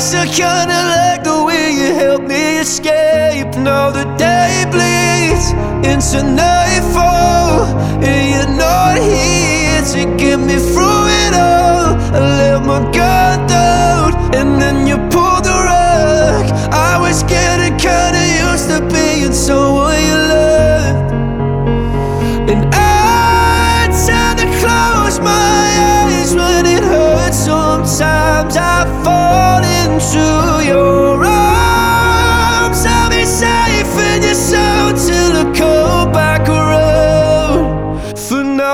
Guess I kinda like the way you help me escape. Now the day bleeds into nightfall, and you're not here to get me through it all. I let my guard down, and then you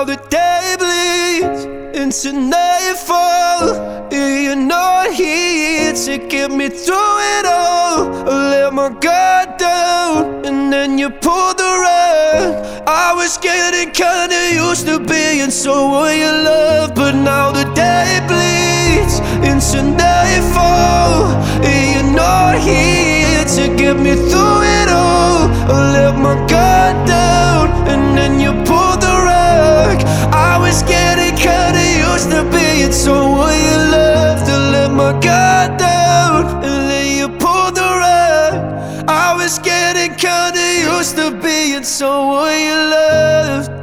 Now, the day bleeds into nightfall. You're not here to get me through it all. I let my guard down, and then you pulled the rug. I was getting kinda used to being someone you love, but now the day bleeds into nightfall. You're not here to get me through it all. I let my guard My guard down, and then you pulled the rug. I was getting kinda used to being someone you loved.